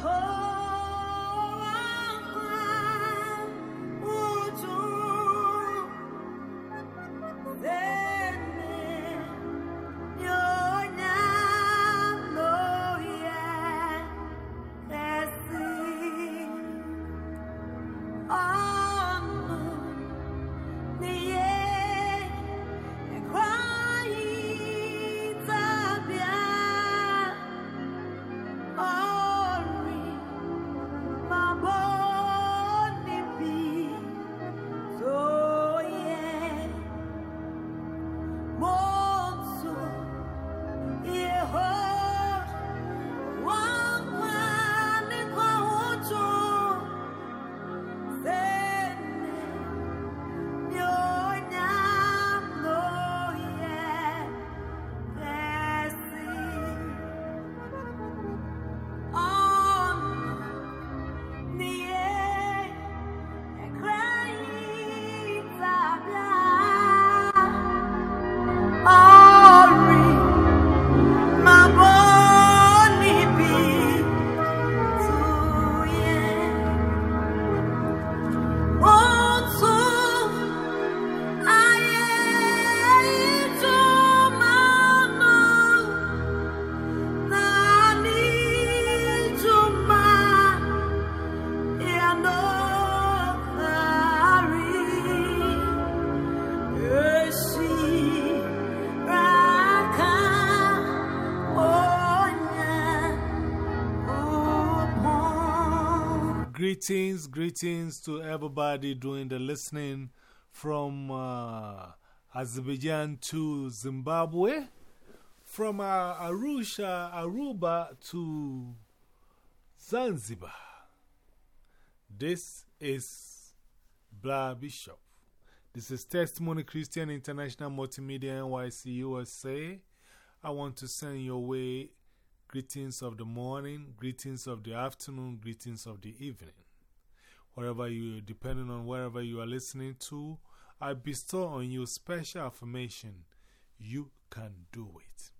heart. Greetings, greetings to everybody doing the listening from uh, Azerbaijan to Zimbabwe, from uh, Arusha, Aruba to Zanzibar. This is Blah Bishop. This is Testimony Christian International Multimedia NYC USA. I want to send your way greetings of the morning, greetings of the afternoon, greetings of the evening. Wherever you, depending on wherever you are listening to, I bestow on you special affirmation. You can do it.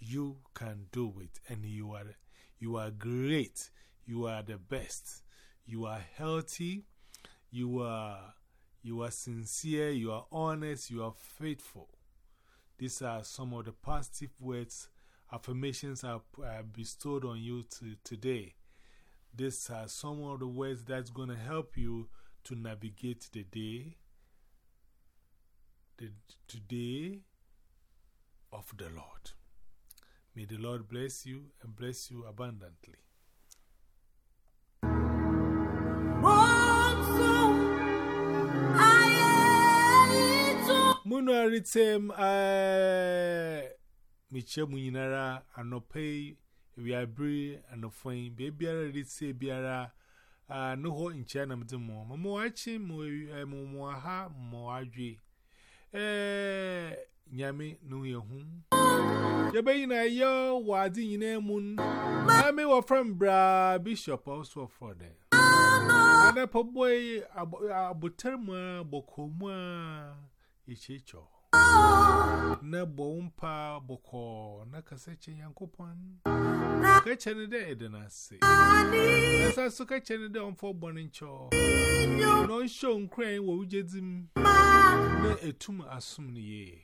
You can do it. And you are, you are great. You are the best. You are healthy. You are, you are sincere. You are honest. You are faithful. These are some of the positive words affirmations are bestowed on you to, today. These are some of the words that's going to help you to navigate the day, the today of the Lord. May the Lord bless you and bless you abundantly. Muno aritem, eh, me che mu nyinara anopei wiabri anofoi bebiara ritse biara uh, no ho nche na mde mo mo mo mo mo mo adwe. Eh nyame no ye hu yebe yina yo wadi nyina mu nyame wo from bra bishop also for there ana po boy abotar mu bokomu ichicho na bompa boko na kasace yankupon kace ne da edina se nasa su kace ne da onfo bonin no show nkran wo ujedim na etum asum ne ye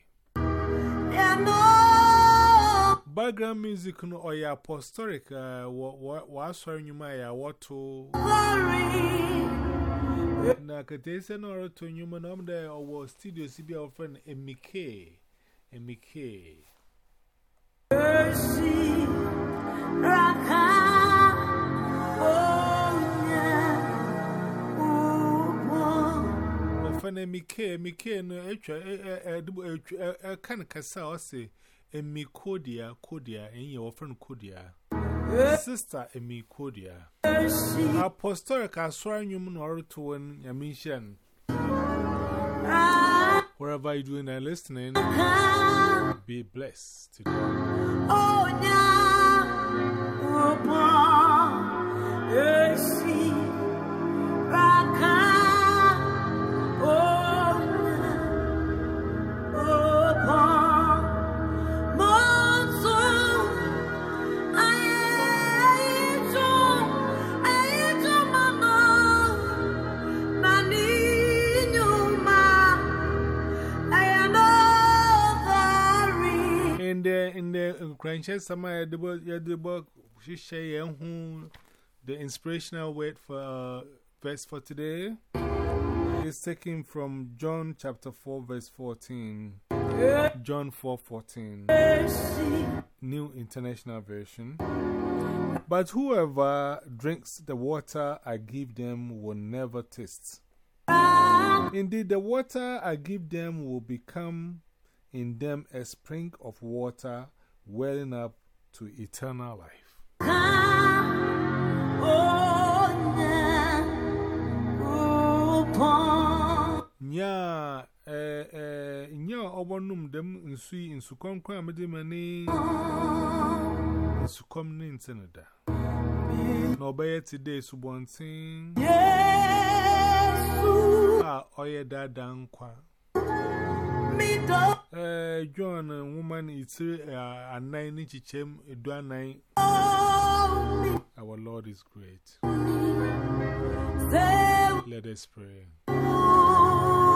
background music no oy apostolic uh, wa wa, wa so nyuma ya woto na katese na ọrụ to nyuma na ọmụ dị ọwọ studio si bịa ọfọ na emike emike mercy raka onye ụgbọ ọfọ na emike emike na etwa ẹka nkasa ọ sị emikodia kodia enyi ọfọ na kodia. E Sista emikodia Apostolic Aswanyum Nortuan Yamishan. Wherever you're doing and listening, be blessed today. Some of the book, she share the inspirational word for uh, verse for today is taken from John chapter 4, verse 14. John 4 14. New International Version. But whoever drinks the water I give them will never taste. Indeed, the water I give them will become in them a spring of water welling up to eternal life. Nya, eh, eh, nya obonum dem nsui nsukom kwa amede mani nsukom ni ntenada. Na obeye today subontin. Ah, oye dada nkwa. Eh, John, woman, it's a nine inch chem, a nine. Our Lord is great. Let us pray.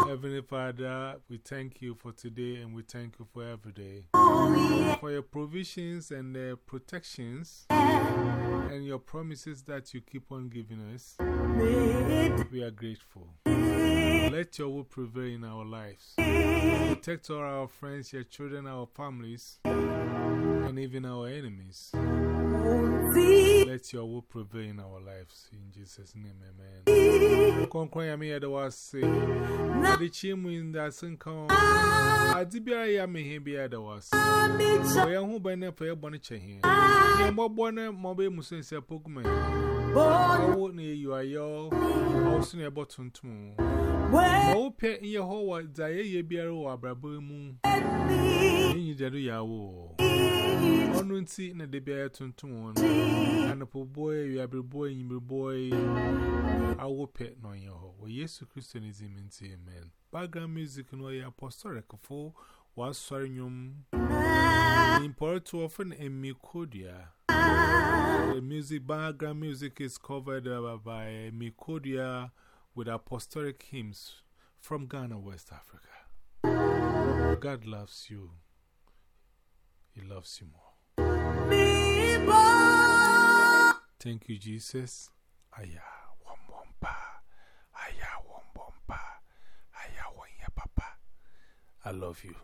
Heavenly Father, we thank you for today and we thank you for every day. For your provisions and uh, protections and your promises that you keep on giving us. We are grateful. Let your will prevail in our lives. Protect all our friends, your children, our families, and even our enemies. let your will prevail in our lives. In Jesus' name, amen. Conquer me, otherwise, say, the chim in that sink on. I did be I am here, be otherwise. I am who by never a bonnet chain. I am more bonnet, mobile musin, say, Pokemon. I won't you, I yell. I was in tomb. Well, pet your whole, Zaya, be a row, a brabu moon. In you, Jaru Yahoo. Nti na de bia tuntum won. Anapo boy, you are boy, you boy. Pet no your ho. Yesu Christianism nti amen. Background music no ya apostolic for was sorry nyum. Import to often in Mikodia. The music background music is covered by Mikodia with apostolic hymns from Ghana, West Africa. God loves you. He loves you more. Thank you, Jesus. Aya, wambompa. Aya, wambompa. Aya, wanya papa. I love you.